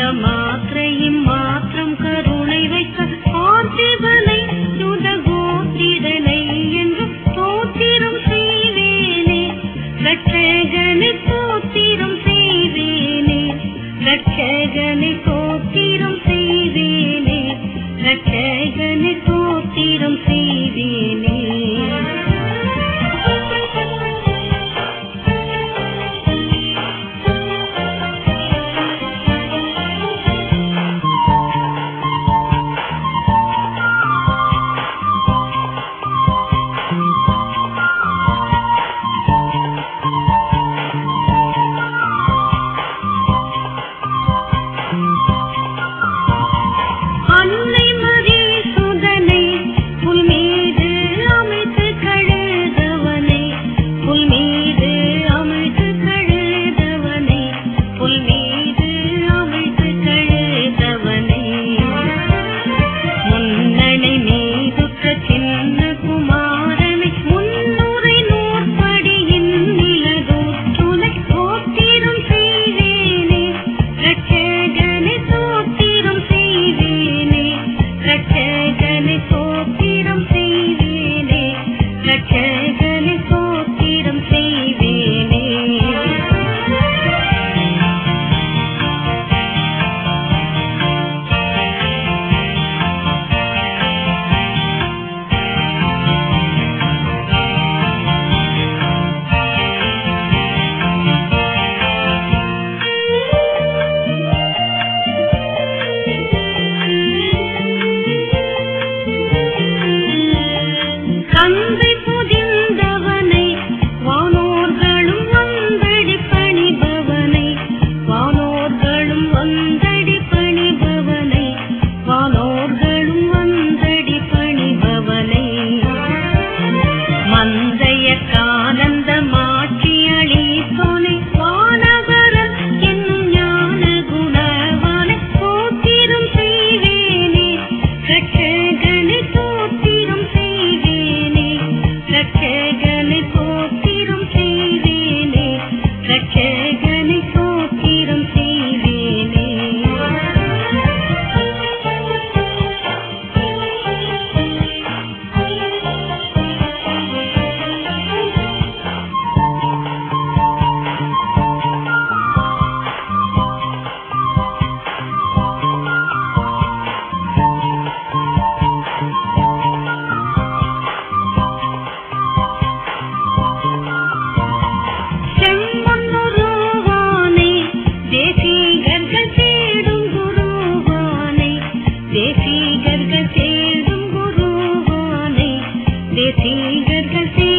मात्रयिम् cercas see.